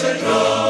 should go.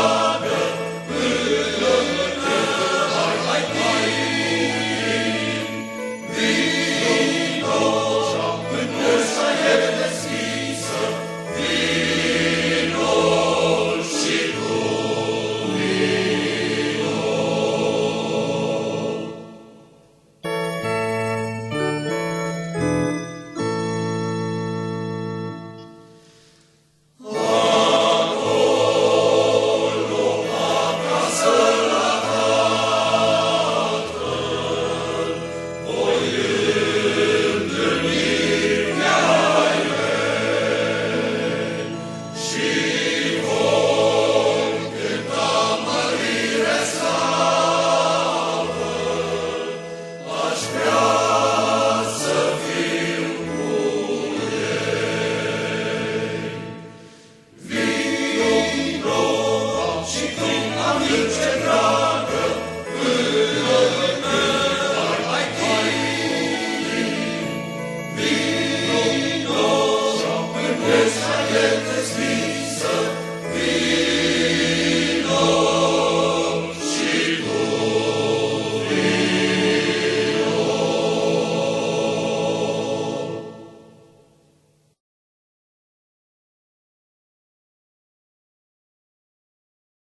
Each